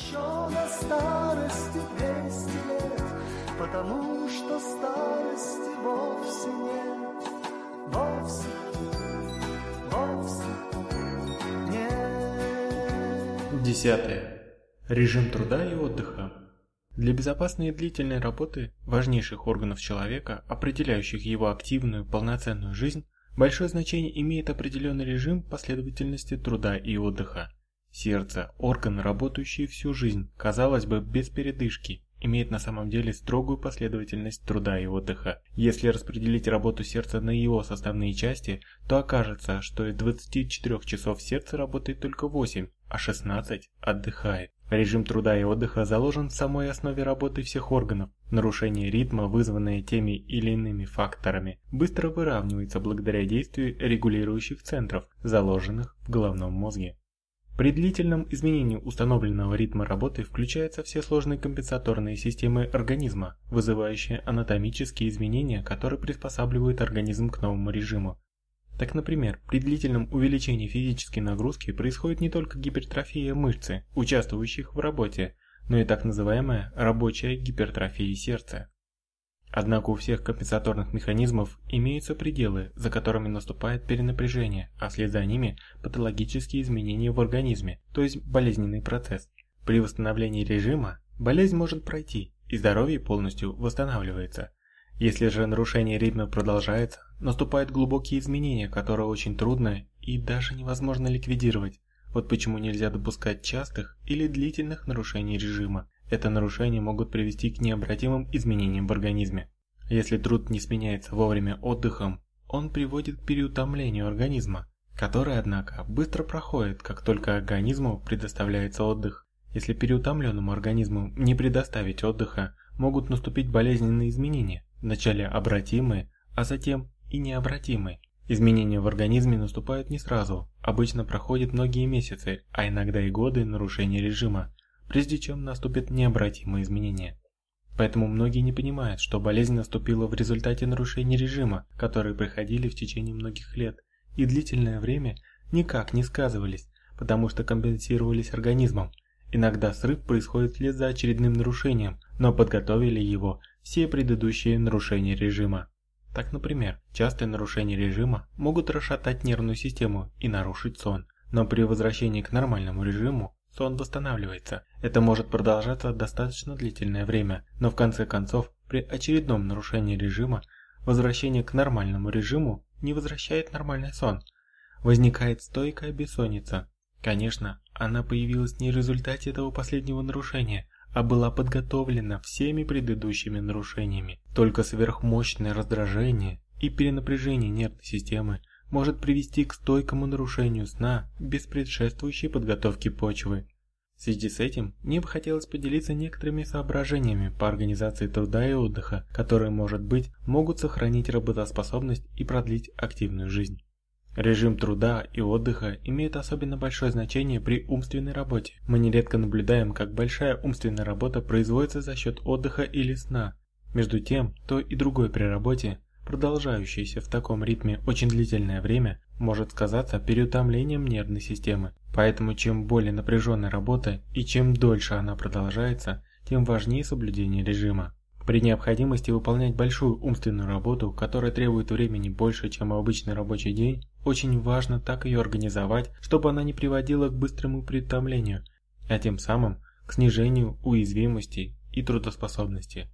еще на старости 200 лет, потому что старости вовсе нет, вовсе, вовсе нет. Десятое. Режим труда и отдыха. Для безопасной и длительной работы важнейших органов человека, определяющих его активную, полноценную жизнь, большое значение имеет определенный режим последовательности труда и отдыха. Сердце, орган, работающий всю жизнь, казалось бы, без передышки, имеет на самом деле строгую последовательность труда и отдыха. Если распределить работу сердца на его составные части, то окажется, что из 24 часов сердце работает только 8, а 16 отдыхает. Режим труда и отдыха заложен в самой основе работы всех органов. Нарушение ритма, вызванное теми или иными факторами, быстро выравнивается благодаря действию регулирующих центров, заложенных в головном мозге. При длительном изменении установленного ритма работы включаются все сложные компенсаторные системы организма, вызывающие анатомические изменения, которые приспосабливают организм к новому режиму. Так, например, при длительном увеличении физической нагрузки происходит не только гипертрофия мышцы, участвующих в работе, но и так называемая рабочая гипертрофия сердца. Однако у всех компенсаторных механизмов имеются пределы, за которыми наступает перенапряжение, а вслед за ними патологические изменения в организме, то есть болезненный процесс. При восстановлении режима болезнь может пройти, и здоровье полностью восстанавливается. Если же нарушение ритма продолжается, наступают глубокие изменения, которые очень трудно и даже невозможно ликвидировать. Вот почему нельзя допускать частых или длительных нарушений режима. Это нарушения могут привести к необратимым изменениям в организме. Если труд не сменяется вовремя отдыхом, он приводит к переутомлению организма, который, однако, быстро проходит, как только организму предоставляется отдых. Если переутомленному организму не предоставить отдыха, могут наступить болезненные изменения, вначале обратимые, а затем и необратимые. Изменения в организме наступают не сразу, обычно проходят многие месяцы, а иногда и годы нарушения режима, прежде чем наступят необратимые изменения. Поэтому многие не понимают, что болезнь наступила в результате нарушений режима, которые проходили в течение многих лет и длительное время никак не сказывались, потому что компенсировались организмом. Иногда срыв происходит вслед за очередным нарушением, но подготовили его все предыдущие нарушения режима. Так, например, частые нарушения режима могут расшатать нервную систему и нарушить сон, но при возвращении к нормальному режиму сон восстанавливается. Это может продолжаться достаточно длительное время, но в конце концов, при очередном нарушении режима, возвращение к нормальному режиму не возвращает нормальный сон. Возникает стойкая бессонница. Конечно, она появилась не в результате этого последнего нарушения, а была подготовлена всеми предыдущими нарушениями. Только сверхмощное раздражение и перенапряжение нервной системы может привести к стойкому нарушению сна без предшествующей подготовки почвы. В связи с этим мне бы хотелось поделиться некоторыми соображениями по организации труда и отдыха, которые, может быть, могут сохранить работоспособность и продлить активную жизнь. Режим труда и отдыха имеет особенно большое значение при умственной работе. Мы нередко наблюдаем, как большая умственная работа производится за счет отдыха или сна. Между тем, то и другое при работе продолжающаяся в таком ритме очень длительное время, может сказаться переутомлением нервной системы. Поэтому чем более напряженная работа и чем дольше она продолжается, тем важнее соблюдение режима. При необходимости выполнять большую умственную работу, которая требует времени больше, чем обычный рабочий день, очень важно так ее организовать, чтобы она не приводила к быстрому переутомлению, а тем самым к снижению уязвимости и трудоспособности.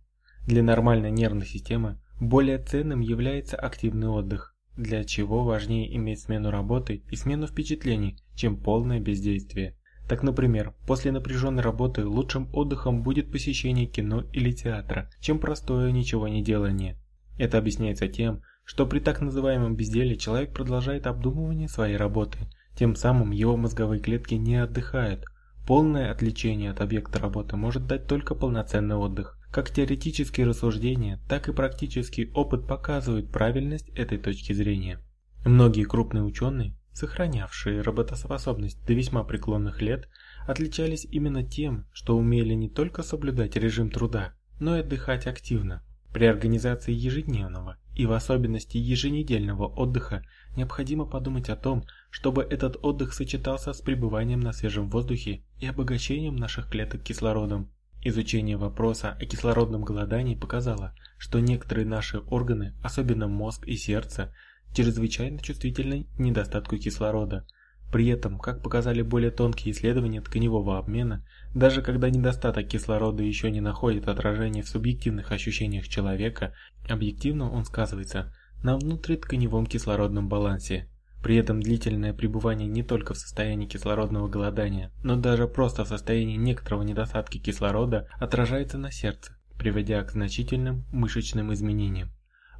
Для нормальной нервной системы более ценным является активный отдых, для чего важнее иметь смену работы и смену впечатлений, чем полное бездействие. Так, например, после напряженной работы лучшим отдыхом будет посещение кино или театра, чем простое ничего не делание. Это объясняется тем, что при так называемом безделии человек продолжает обдумывание своей работы, тем самым его мозговые клетки не отдыхают. Полное отвлечение от объекта работы может дать только полноценный отдых. Как теоретические рассуждения, так и практический опыт показывают правильность этой точки зрения. Многие крупные ученые, сохранявшие работоспособность до весьма преклонных лет, отличались именно тем, что умели не только соблюдать режим труда, но и отдыхать активно. При организации ежедневного и в особенности еженедельного отдыха, необходимо подумать о том, чтобы этот отдых сочетался с пребыванием на свежем воздухе и обогащением наших клеток кислородом. Изучение вопроса о кислородном голодании показало, что некоторые наши органы, особенно мозг и сердце, чрезвычайно чувствительны к недостатку кислорода. При этом, как показали более тонкие исследования тканевого обмена, даже когда недостаток кислорода еще не находит отражения в субъективных ощущениях человека, объективно он сказывается на внутритканевом кислородном балансе. При этом длительное пребывание не только в состоянии кислородного голодания, но даже просто в состоянии некоторого недостатка кислорода отражается на сердце, приводя к значительным мышечным изменениям.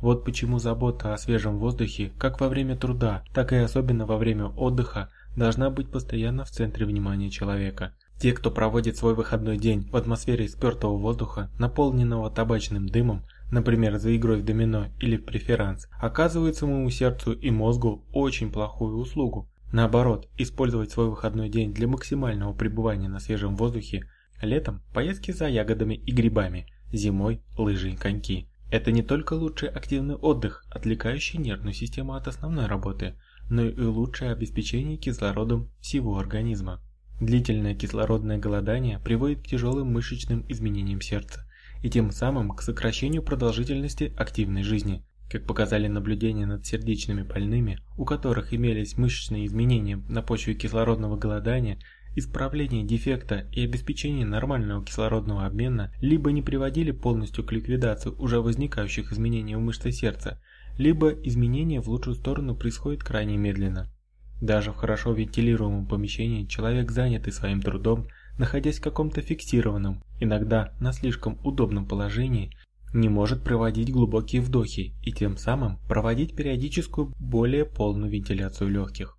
Вот почему забота о свежем воздухе, как во время труда, так и особенно во время отдыха, должна быть постоянно в центре внимания человека. Те, кто проводит свой выходной день в атмосфере спертого воздуха, наполненного табачным дымом, например, за игрой в домино или в преферанс, оказывают своему сердцу и мозгу очень плохую услугу. Наоборот, использовать свой выходной день для максимального пребывания на свежем воздухе, летом поездки за ягодами и грибами, зимой лыжи и коньки. Это не только лучший активный отдых, отвлекающий нервную систему от основной работы, но и лучшее обеспечение кислородом всего организма. Длительное кислородное голодание приводит к тяжелым мышечным изменениям сердца и тем самым к сокращению продолжительности активной жизни. Как показали наблюдения над сердечными больными, у которых имелись мышечные изменения на почве кислородного голодания, исправление дефекта и обеспечение нормального кислородного обмена либо не приводили полностью к ликвидации уже возникающих изменений в мышце сердца, либо изменение в лучшую сторону происходит крайне медленно. Даже в хорошо вентилируемом помещении человек, занятый своим трудом, находясь в каком-то фиксированном, иногда на слишком удобном положении, не может проводить глубокие вдохи и тем самым проводить периодическую более полную вентиляцию легких.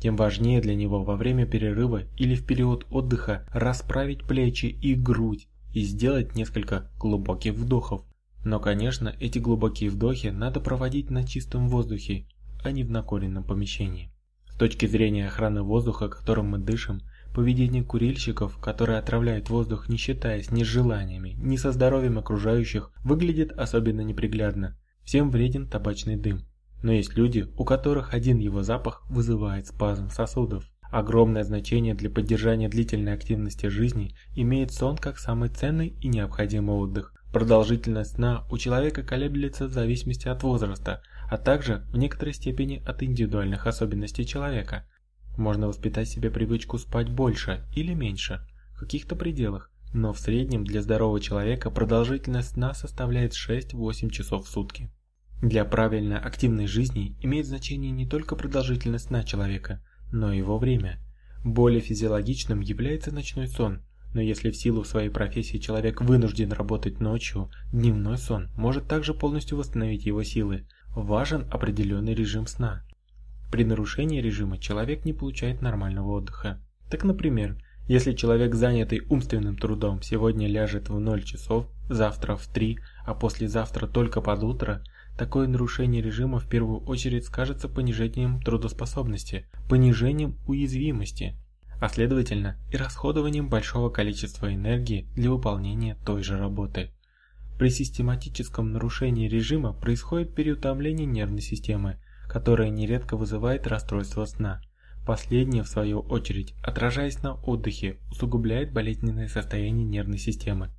Тем важнее для него во время перерыва или в период отдыха расправить плечи и грудь и сделать несколько глубоких вдохов. Но, конечно, эти глубокие вдохи надо проводить на чистом воздухе, а не в накуренном помещении. С точки зрения охраны воздуха, которым мы дышим, поведение курильщиков, которые отравляют воздух не считаясь ни с желаниями, ни со здоровьем окружающих, выглядит особенно неприглядно. Всем вреден табачный дым. Но есть люди, у которых один его запах вызывает спазм сосудов. Огромное значение для поддержания длительной активности жизни имеет сон как самый ценный и необходимый отдых. Продолжительность сна у человека колеблется в зависимости от возраста, а также в некоторой степени от индивидуальных особенностей человека. Можно воспитать себе привычку спать больше или меньше, в каких-то пределах, но в среднем для здорового человека продолжительность сна составляет 6-8 часов в сутки. Для правильно активной жизни имеет значение не только продолжительность сна человека, но и его время. Более физиологичным является ночной сон, но если в силу своей профессии человек вынужден работать ночью, дневной сон может также полностью восстановить его силы. Важен определенный режим сна. При нарушении режима человек не получает нормального отдыха. Так, например, если человек, занятый умственным трудом, сегодня ляжет в 0 часов, завтра в 3, а послезавтра только под утро – Такое нарушение режима в первую очередь скажется понижением трудоспособности, понижением уязвимости, а следовательно и расходованием большого количества энергии для выполнения той же работы. При систематическом нарушении режима происходит переутомление нервной системы, которое нередко вызывает расстройство сна. Последнее, в свою очередь, отражаясь на отдыхе, усугубляет болезненное состояние нервной системы.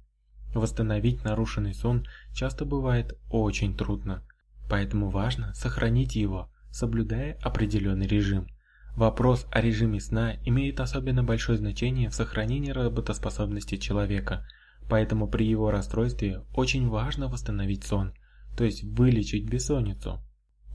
Восстановить нарушенный сон часто бывает очень трудно, поэтому важно сохранить его, соблюдая определенный режим. Вопрос о режиме сна имеет особенно большое значение в сохранении работоспособности человека, поэтому при его расстройстве очень важно восстановить сон, то есть вылечить бессонницу.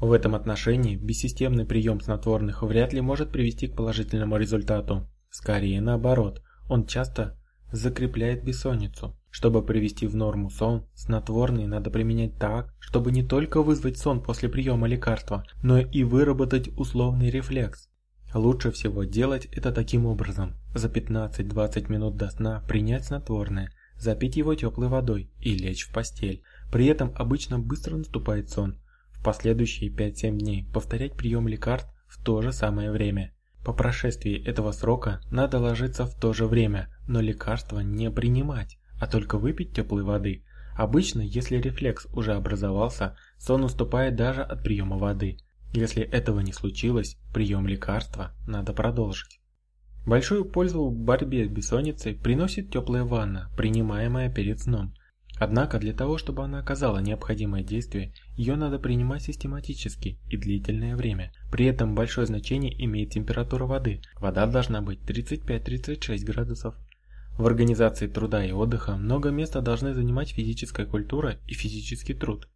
В этом отношении бессистемный прием снотворных вряд ли может привести к положительному результату. Скорее наоборот, он часто закрепляет бессонницу. Чтобы привести в норму сон, снотворные надо применять так, чтобы не только вызвать сон после приема лекарства, но и выработать условный рефлекс. Лучше всего делать это таким образом. За 15-20 минут до сна принять снотворное, запить его теплой водой и лечь в постель. При этом обычно быстро наступает сон. Последующие 5-7 дней повторять прием лекарств в то же самое время. По прошествии этого срока надо ложиться в то же время, но лекарства не принимать а только выпить теплой воды, Обычно, если рефлекс уже образовался, сон уступает даже от приема воды. Если этого не случилось, прием лекарства надо продолжить. Большую пользу в борьбе с бессонницей приносит теплая ванна, принимаемая перед сном. Однако для того, чтобы она оказала необходимое действие, ее надо принимать систематически и длительное время. При этом большое значение имеет температура воды. Вода должна быть 35-36 градусов. В организации труда и отдыха много места должны занимать физическая культура и физический труд.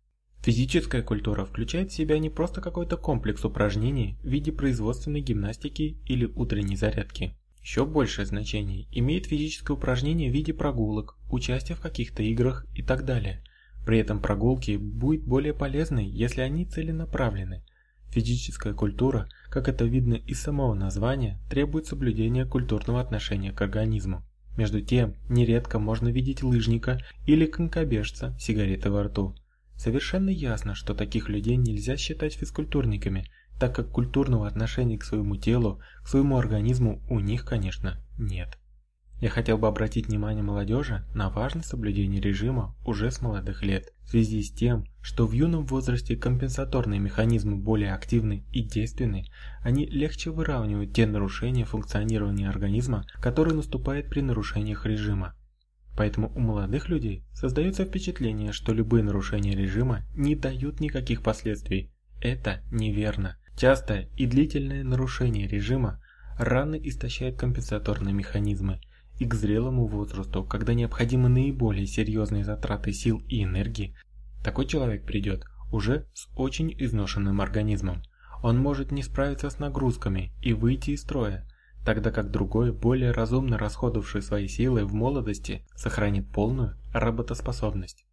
Физическая культура включает в себя не просто какой-то комплекс упражнений в виде производственной гимнастики или утренней зарядки. Еще большее значение имеет физическое упражнение в виде прогулок, участие в каких-то играх и так далее. При этом прогулки будут более полезны, если они целенаправлены. Физическая культура, как это видно из самого названия, требует соблюдения культурного отношения к организму. Между тем, нередко можно видеть лыжника или конькобежца с сигаретой во рту. Совершенно ясно, что таких людей нельзя считать физкультурниками, так как культурного отношения к своему телу, к своему организму у них, конечно, нет. Я хотел бы обратить внимание молодежи на важность соблюдения режима уже с молодых лет, в связи с тем, что в юном возрасте компенсаторные механизмы более активны и действенны, они легче выравнивают те нарушения функционирования организма, которые наступают при нарушениях режима. Поэтому у молодых людей создается впечатление, что любые нарушения режима не дают никаких последствий. Это неверно. Частое и длительное нарушение режима рано истощает компенсаторные механизмы, и к зрелому возрасту, когда необходимы наиболее серьезные затраты сил и энергии, такой человек придет уже с очень изношенным организмом. Он может не справиться с нагрузками и выйти из строя, тогда как другой, более разумно расходовавший свои силы в молодости, сохранит полную работоспособность.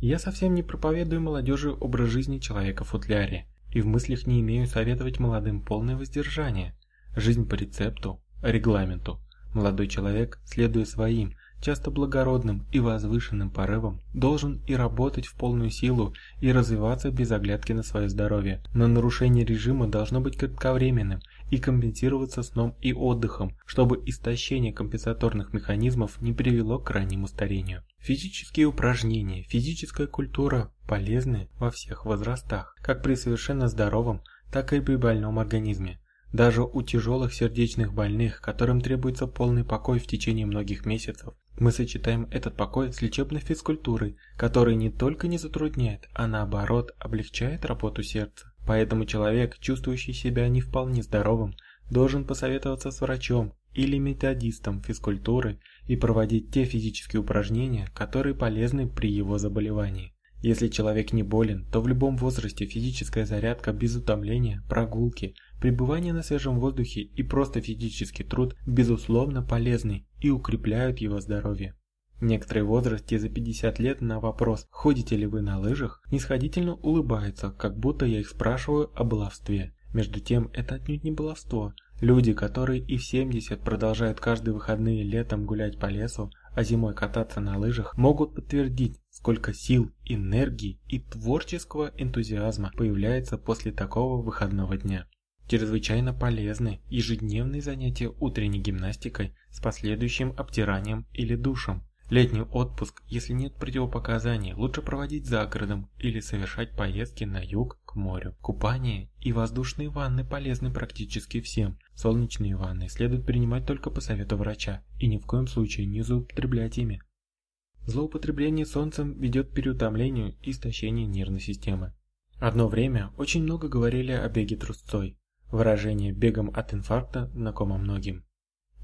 Я совсем не проповедую молодежи образ жизни человека в футляре, и в мыслях не имею советовать молодым полное воздержание. Жизнь по рецепту, регламенту. Молодой человек, следуя своим, часто благородным и возвышенным порывам, должен и работать в полную силу, и развиваться без оглядки на свое здоровье. Но нарушение режима должно быть кратковременным и компенсироваться сном и отдыхом, чтобы истощение компенсаторных механизмов не привело к раннему старению. Физические упражнения, физическая культура полезны во всех возрастах, как при совершенно здоровом, так и при больном организме. Даже у тяжелых сердечных больных, которым требуется полный покой в течение многих месяцев, мы сочетаем этот покой с лечебной физкультурой, которая не только не затрудняет, а наоборот облегчает работу сердца. Поэтому человек, чувствующий себя не вполне здоровым, должен посоветоваться с врачом или методистом физкультуры и проводить те физические упражнения, которые полезны при его заболевании. Если человек не болен, то в любом возрасте физическая зарядка без утомления, прогулки, пребывание на свежем воздухе и просто физический труд безусловно полезны и укрепляют его здоровье. Некоторые в возрасте за 50 лет на вопрос «Ходите ли вы на лыжах?» нисходительно улыбаются, как будто я их спрашиваю о баловстве. Между тем, это отнюдь не баловство. Люди, которые и в 70 продолжают каждые выходные летом гулять по лесу, а зимой кататься на лыжах, могут подтвердить, сколько сил, энергии и творческого энтузиазма появляется после такого выходного дня. Чрезвычайно полезны ежедневные занятия утренней гимнастикой с последующим обтиранием или душем. Летний отпуск, если нет противопоказаний, лучше проводить за городом или совершать поездки на юг к морю. Купание и воздушные ванны полезны практически всем. Солнечные ванны следует принимать только по совету врача и ни в коем случае не злоупотреблять ими. Злоупотребление солнцем ведет к переутомлению и истощению нервной системы. Одно время очень много говорили о беге трусцой. Выражение «бегом от инфаркта» знакомо многим.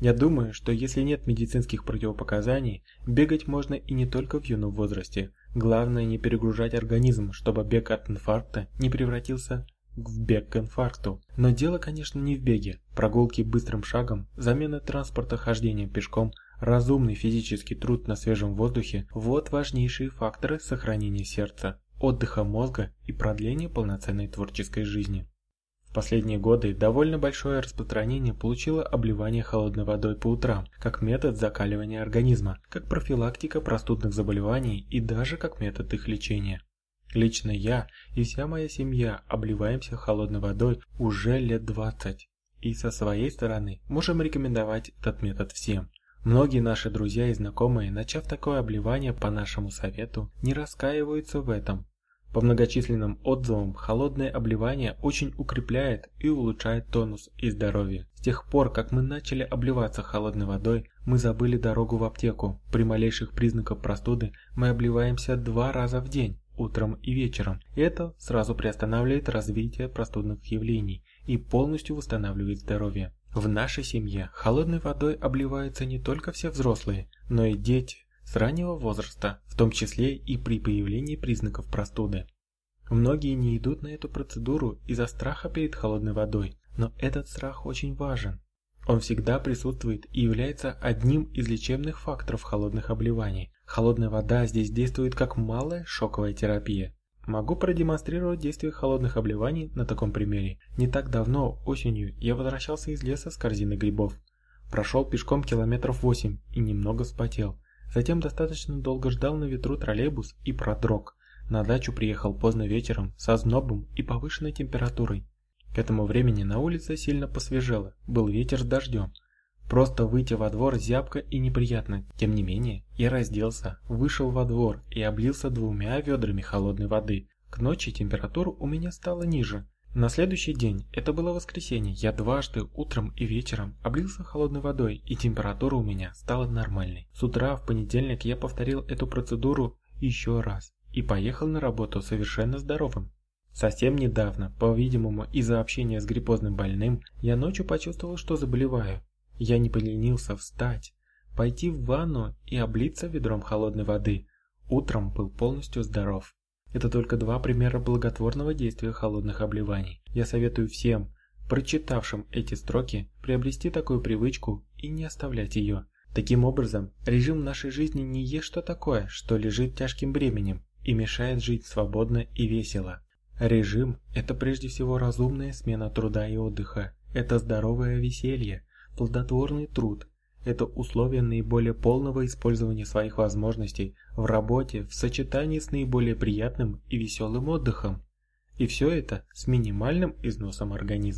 Я думаю, что если нет медицинских противопоказаний, бегать можно и не только в юном возрасте. Главное не перегружать организм, чтобы бег от инфаркта не превратился в бег к инфаркту. Но дело, конечно, не в беге. Прогулки быстрым шагом, замена транспорта хождением пешком, разумный физический труд на свежем воздухе – вот важнейшие факторы сохранения сердца, отдыха мозга и продления полноценной творческой жизни. В последние годы довольно большое распространение получило обливание холодной водой по утрам, как метод закаливания организма, как профилактика простудных заболеваний и даже как метод их лечения. Лично я и вся моя семья обливаемся холодной водой уже лет 20. И со своей стороны можем рекомендовать этот метод всем. Многие наши друзья и знакомые, начав такое обливание по нашему совету, не раскаиваются в этом. По многочисленным отзывам, холодное обливание очень укрепляет и улучшает тонус и здоровье. С тех пор, как мы начали обливаться холодной водой, мы забыли дорогу в аптеку. При малейших признаках простуды мы обливаемся два раза в день, утром и вечером. Это сразу приостанавливает развитие простудных явлений и полностью восстанавливает здоровье. В нашей семье холодной водой обливаются не только все взрослые, но и дети, с раннего возраста, в том числе и при появлении признаков простуды. Многие не идут на эту процедуру из-за страха перед холодной водой, но этот страх очень важен. Он всегда присутствует и является одним из лечебных факторов холодных обливаний. Холодная вода здесь действует как малая шоковая терапия. Могу продемонстрировать действие холодных обливаний на таком примере. Не так давно, осенью, я возвращался из леса с корзиной грибов. Прошел пешком километров 8 и немного вспотел. Затем достаточно долго ждал на ветру троллейбус и продрог. На дачу приехал поздно вечером, со знобом и повышенной температурой. К этому времени на улице сильно посвежело, был ветер с дождем. Просто выйти во двор зябко и неприятно. Тем не менее, я разделся, вышел во двор и облился двумя ведрами холодной воды. К ночи температура у меня стала ниже. На следующий день, это было воскресенье, я дважды утром и вечером облился холодной водой, и температура у меня стала нормальной. С утра в понедельник я повторил эту процедуру еще раз и поехал на работу совершенно здоровым. Совсем недавно, по-видимому из-за общения с гриппозным больным, я ночью почувствовал, что заболеваю. Я не поленился встать, пойти в ванну и облиться ведром холодной воды. Утром был полностью здоров. Это только два примера благотворного действия холодных обливаний. Я советую всем, прочитавшим эти строки, приобрести такую привычку и не оставлять ее. Таким образом, режим нашей жизни не есть что такое, что лежит тяжким бременем и мешает жить свободно и весело. Режим – это прежде всего разумная смена труда и отдыха. Это здоровое веселье, плодотворный труд, это условие наиболее полного использования своих возможностей в работе в сочетании с наиболее приятным и веселым отдыхом. И все это с минимальным износом организма.